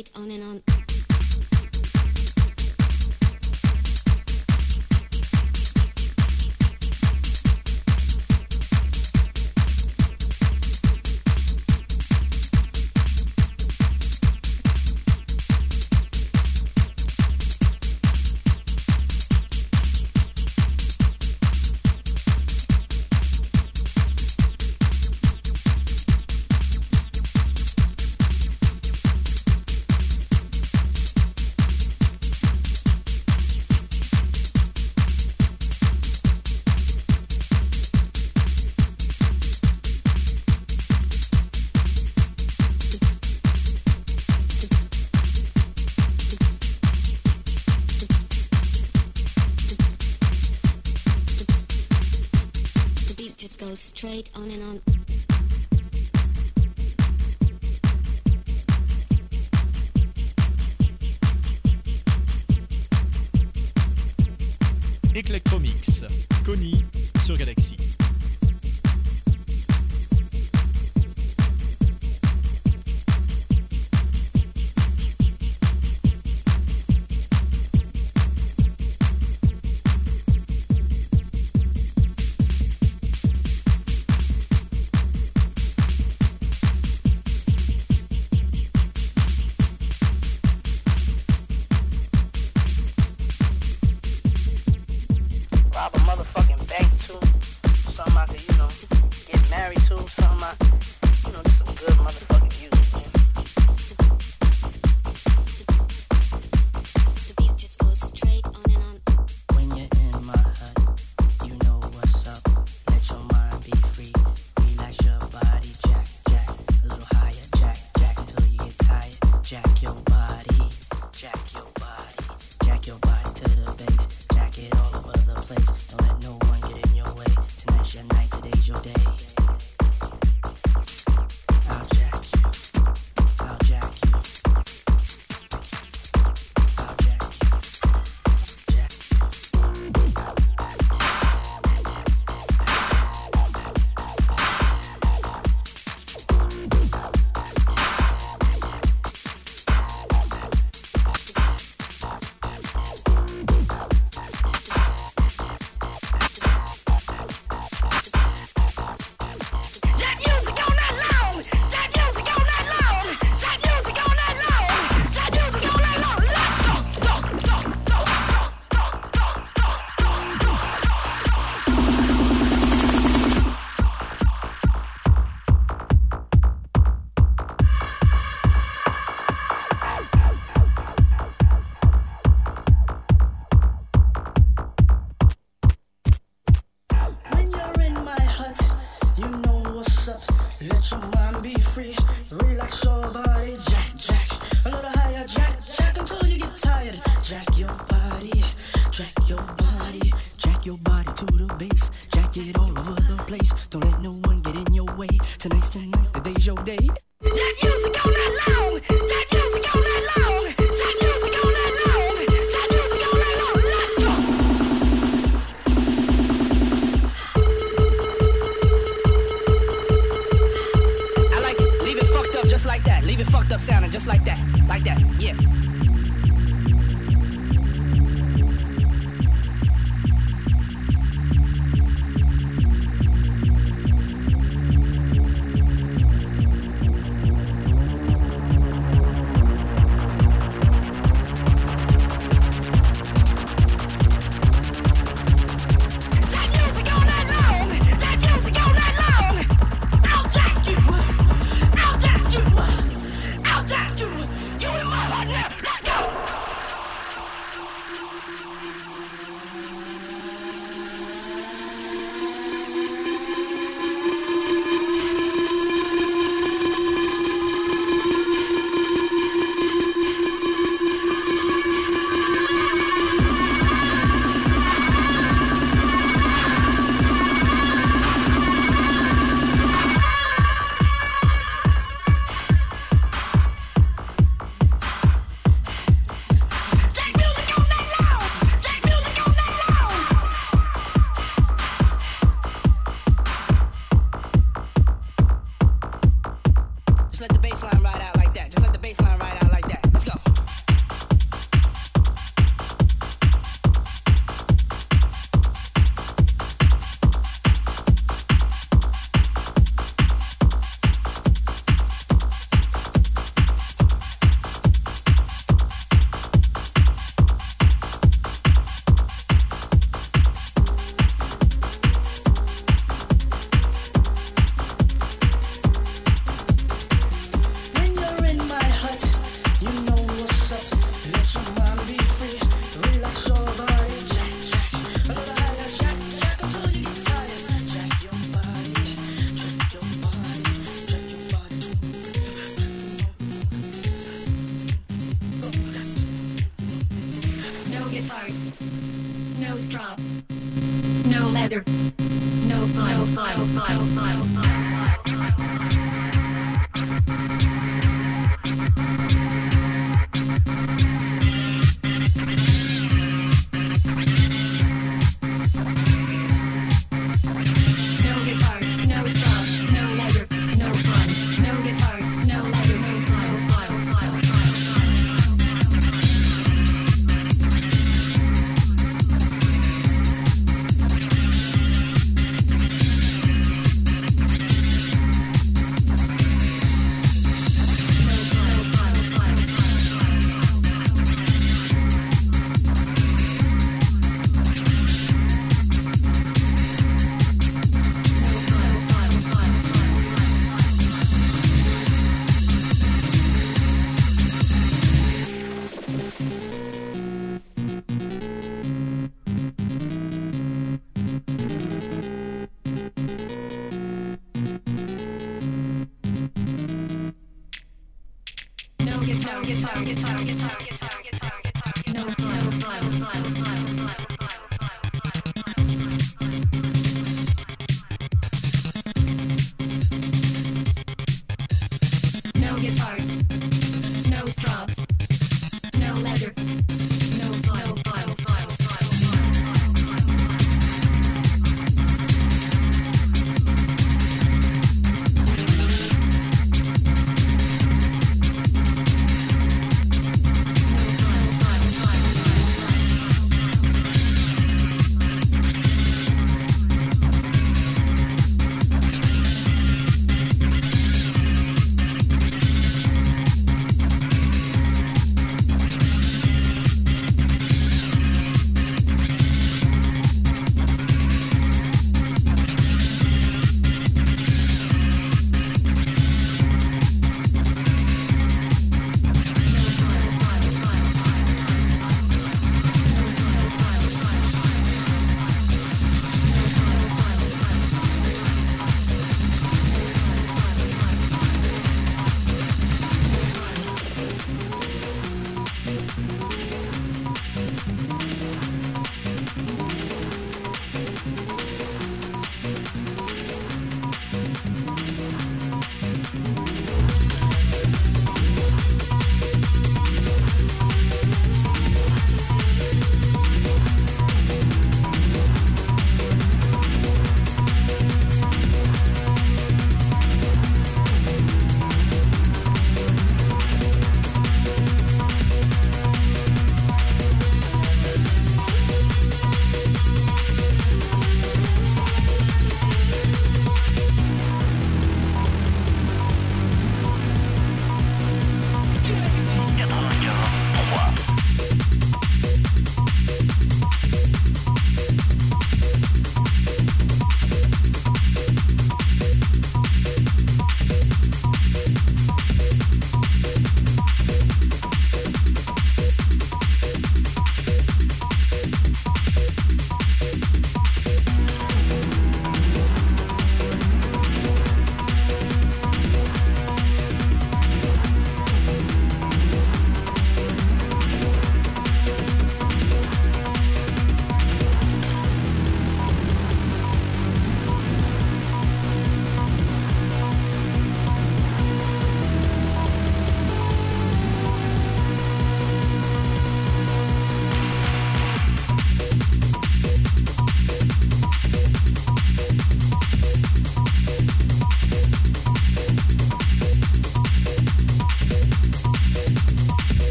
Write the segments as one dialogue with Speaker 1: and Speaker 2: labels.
Speaker 1: straight on and on.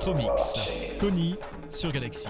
Speaker 2: Electromix. Connie sur Galaxy.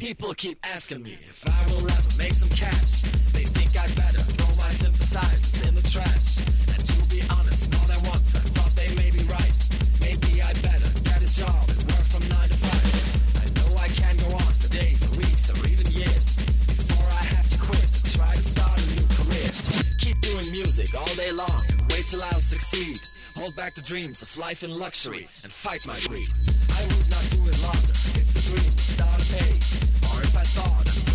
Speaker 3: People keep asking me if I will ever make some cash. They think I'd better throw my synthesizers in the trash. And to be honest, more than once I thought they may be right. Maybe I better get a job and work from nine to five. I know I can go on for days or weeks or even years before I have to quit and try to start a new career. Keep doing music all day long and wait till I'll succeed. Hold back the dreams of life in luxury and fight my greed. I would not do it longer if the dream would start to pay. Or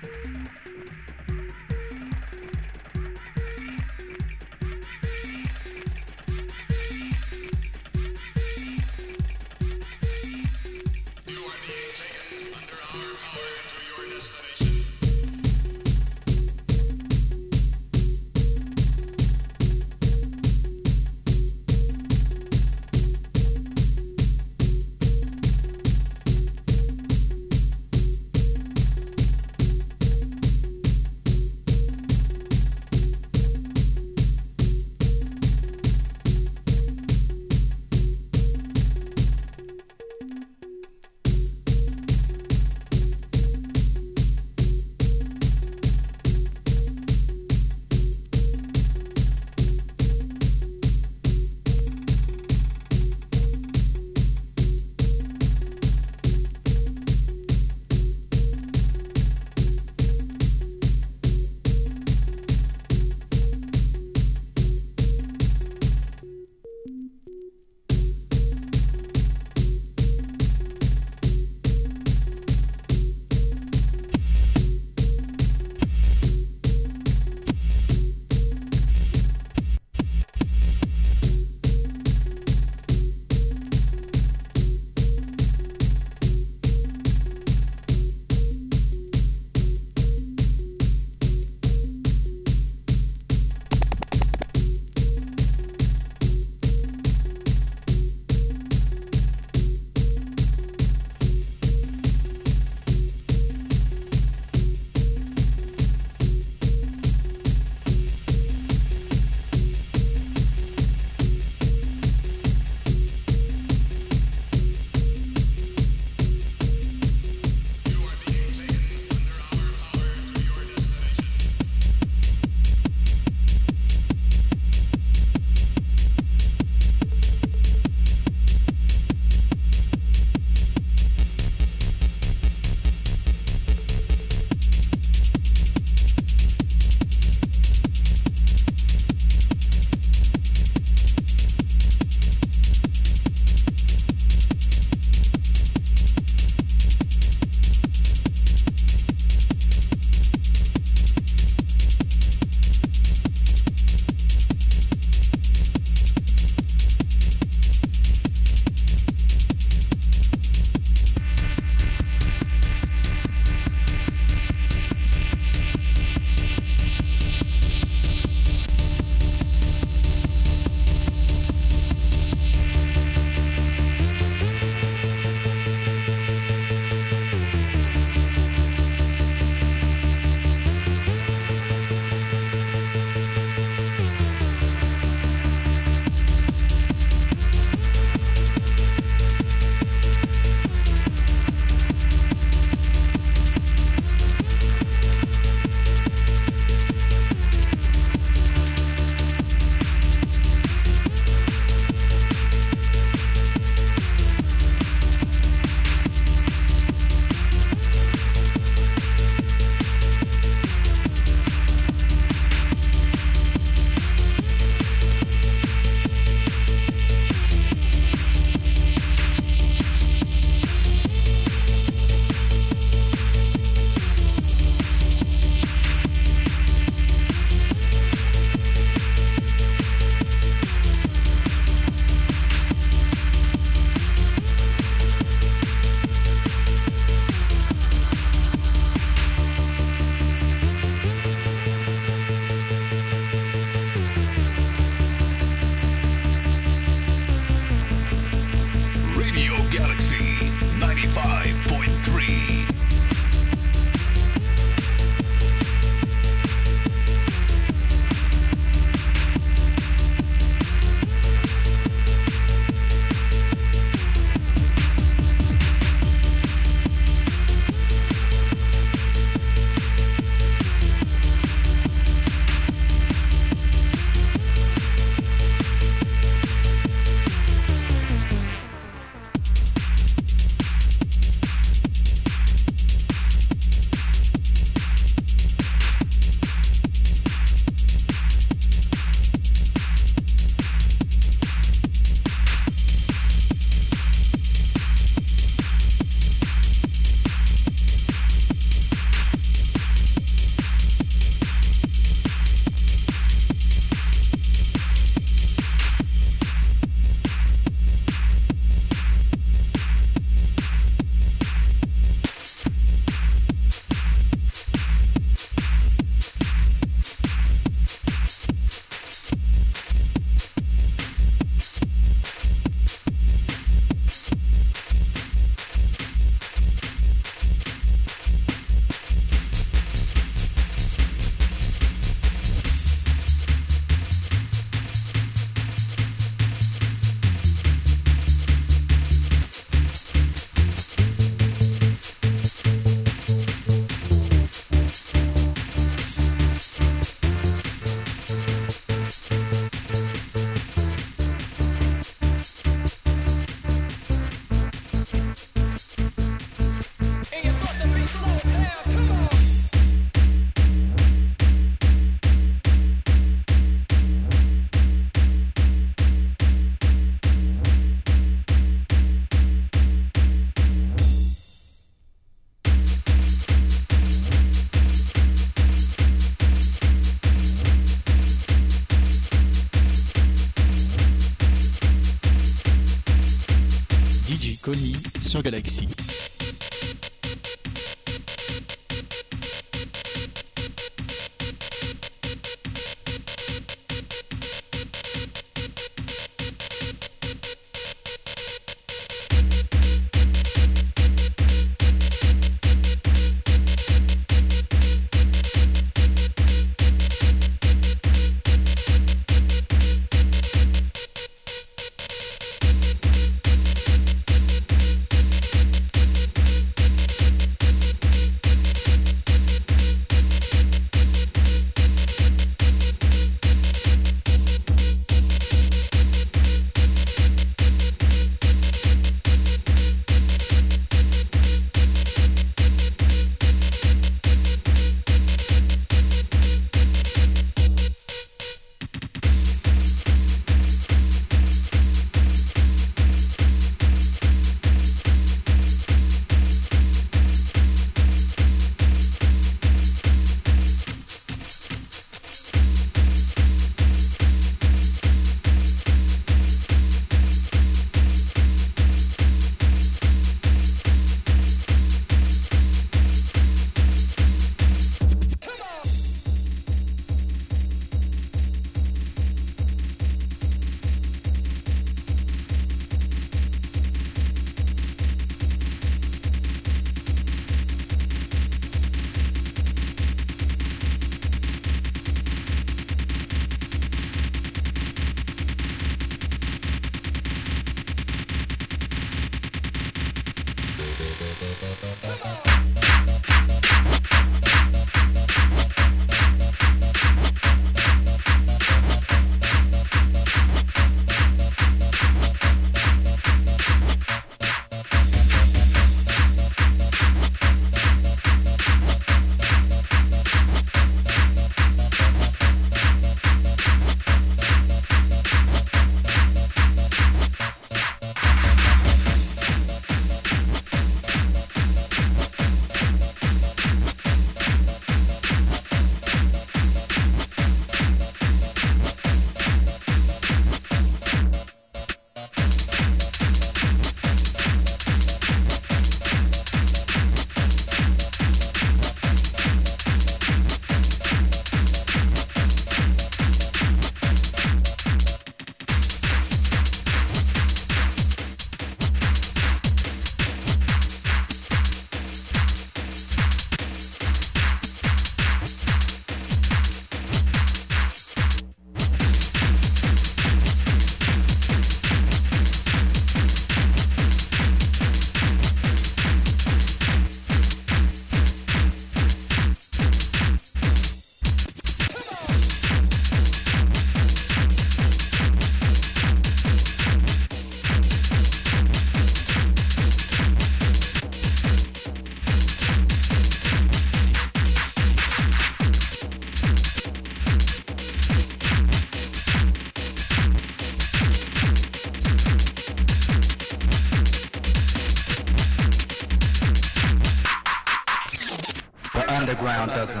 Speaker 3: underground doesn't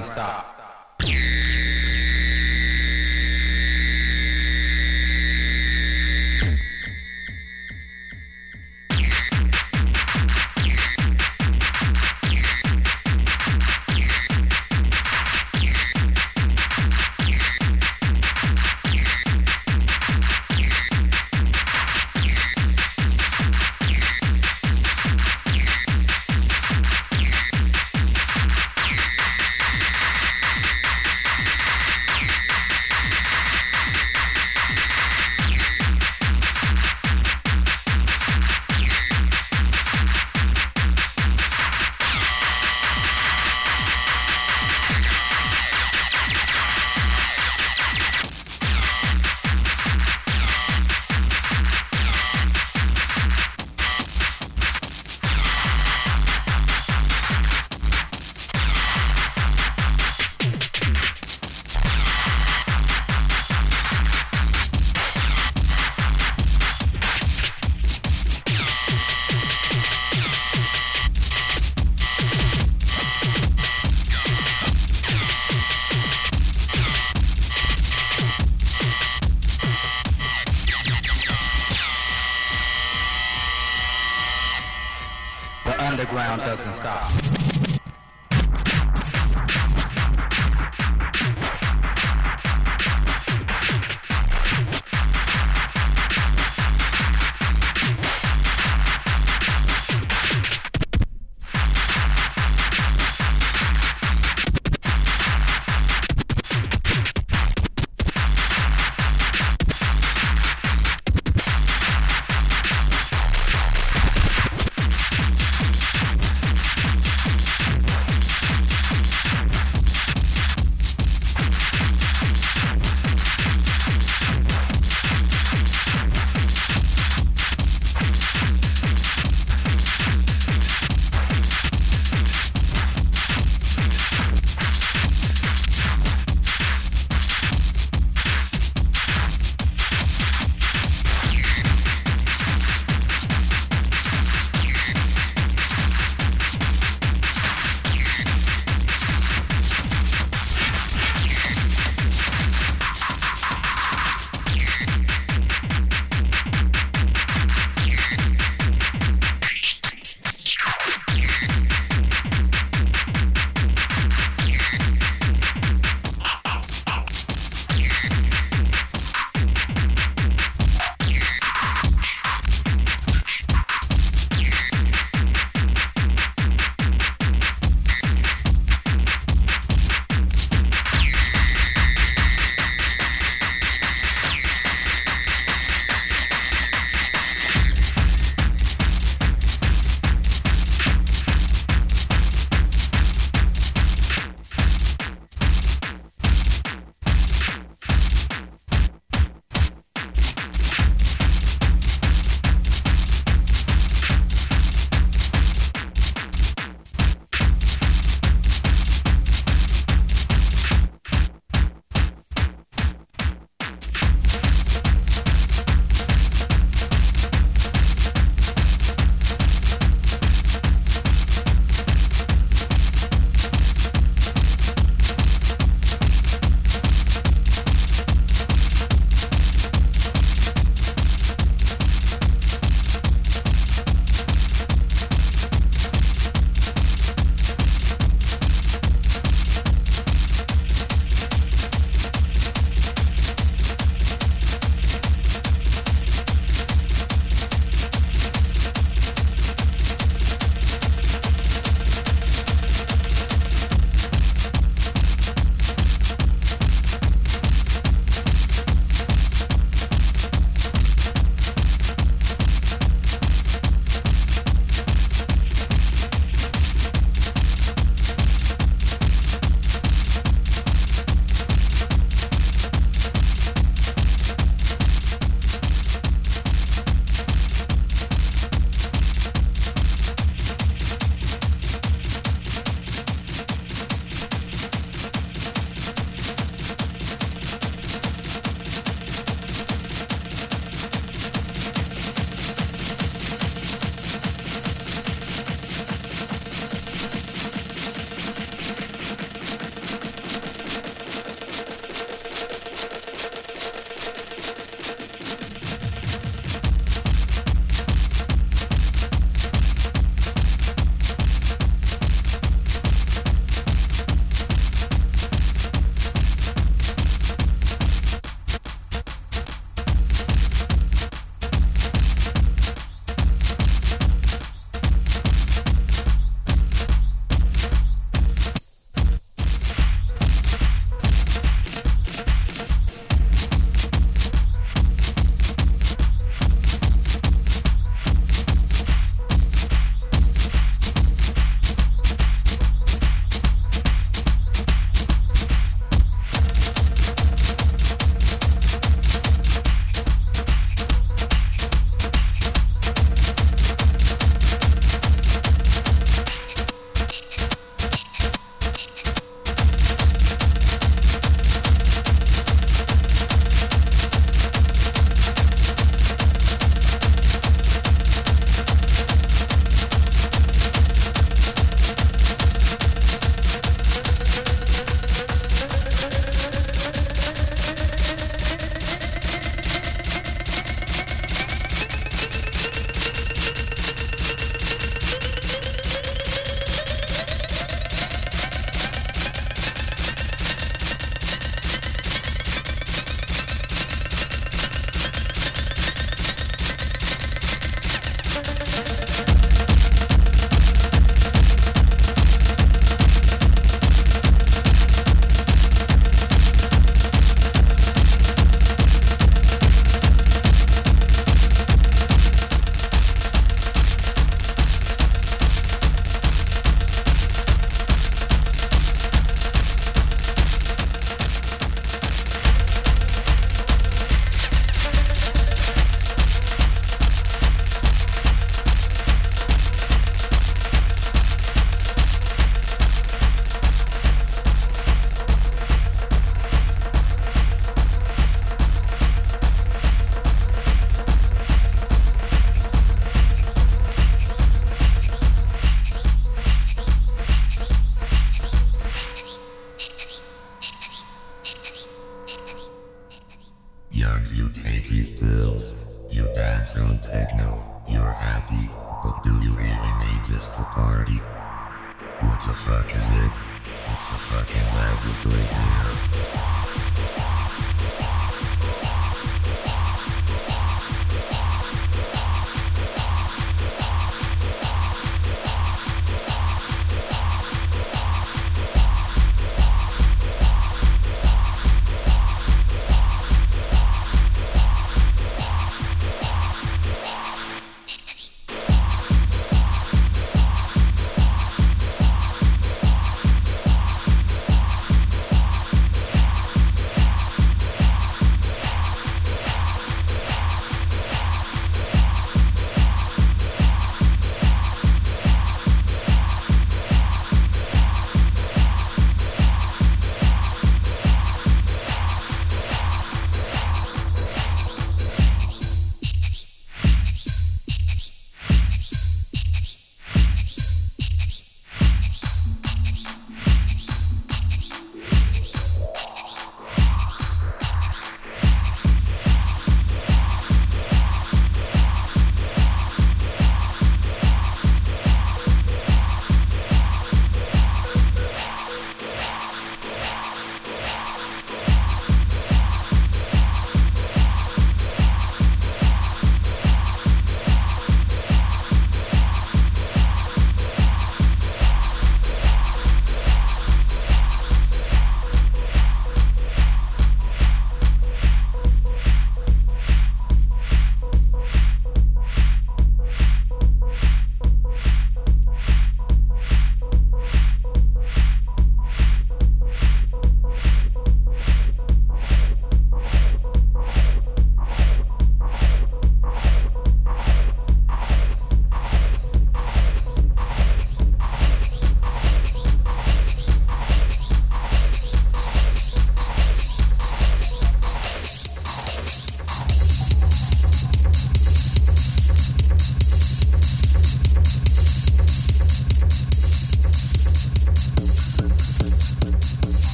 Speaker 3: underground doesn't stop.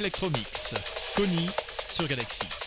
Speaker 2: Electromix, Connie sur Galaxy.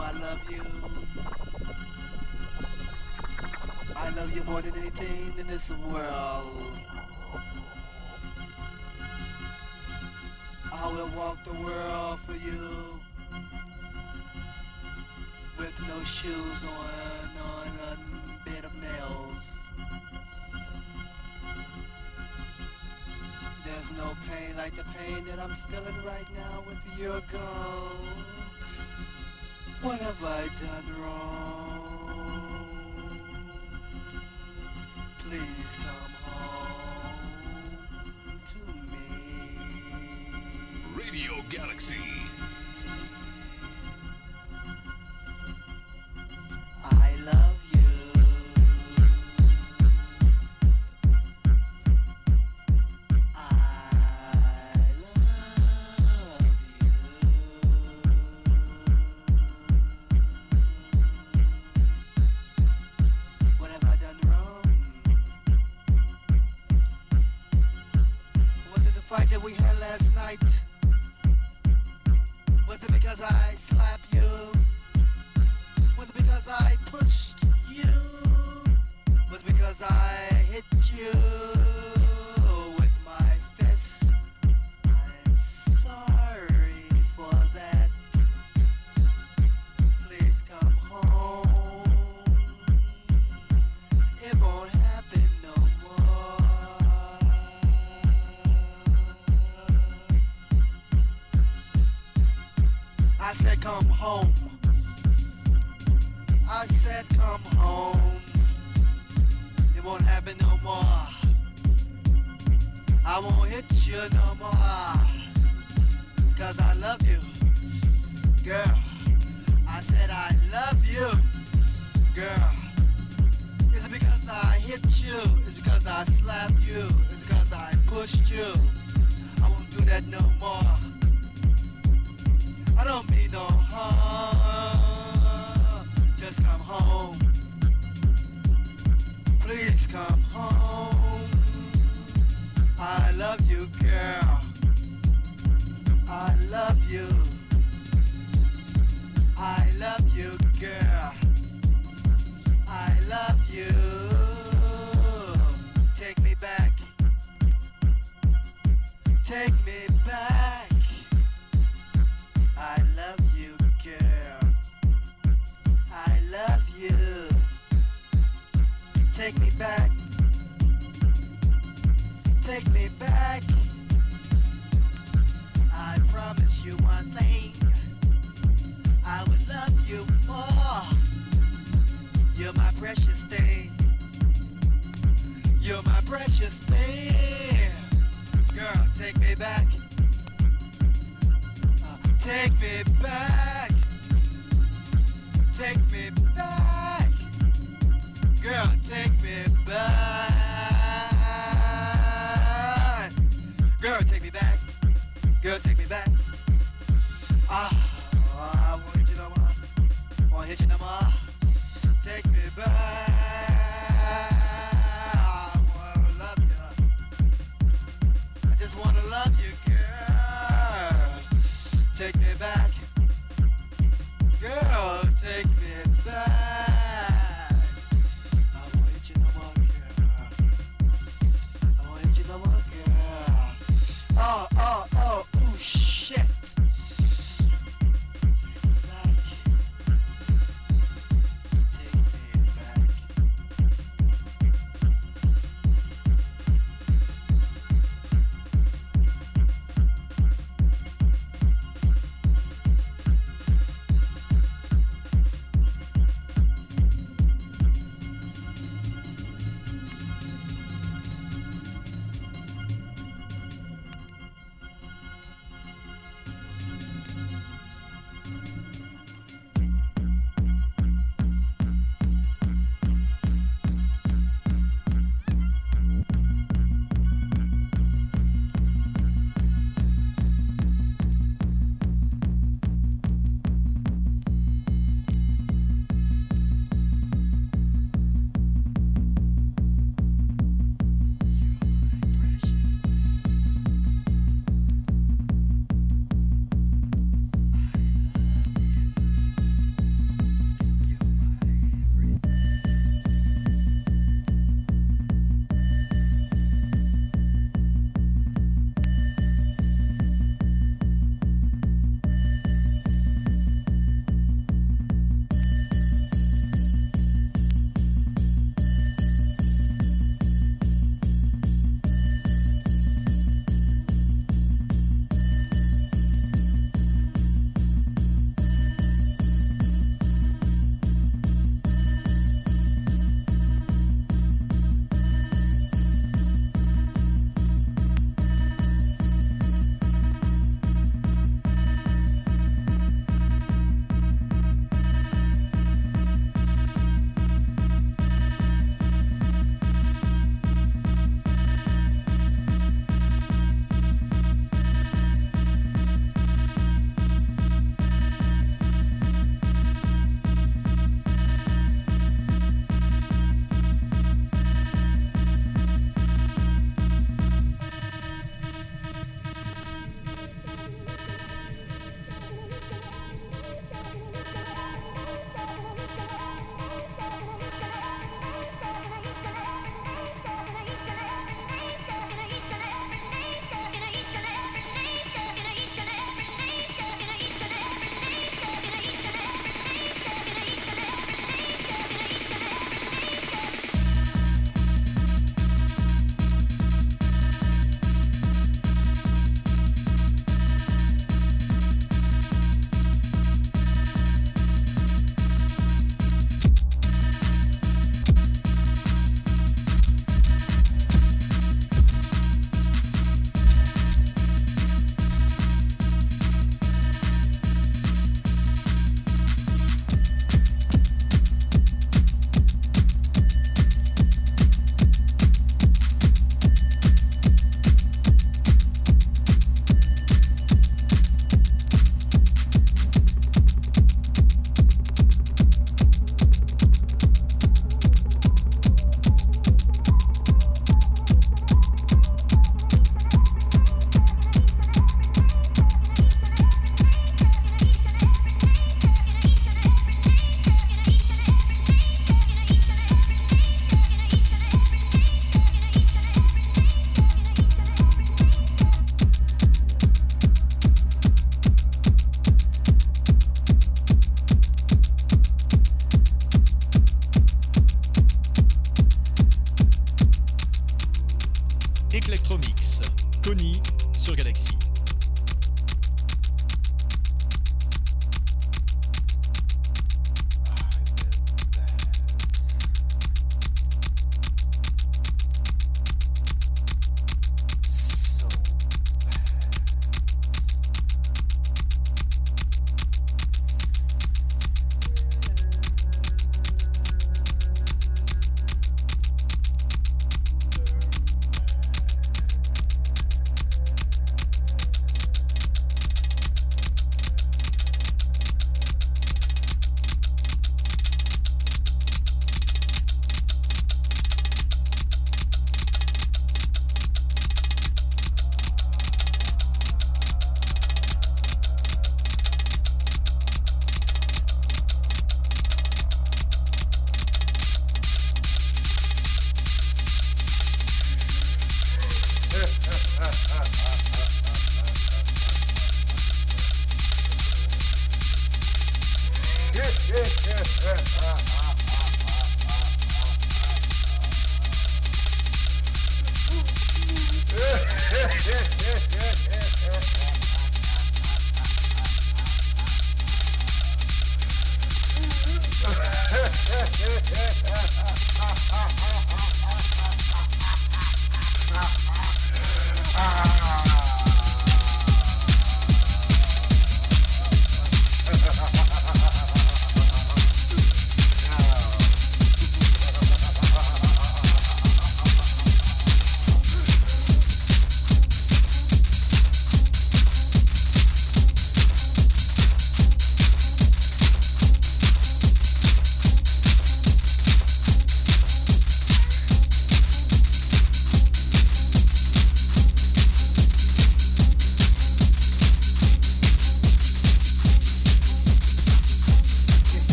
Speaker 4: I love you. I love you more than anything in this world. I will walk the world for you with no shoes on, on a bed of nails. There's no pain like the pain that I'm feeling right now with your girl. What have I done wrong? Please come home to me.
Speaker 5: Radio
Speaker 6: Galaxie.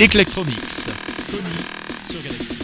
Speaker 2: Electromix. Tony sur Galaxy.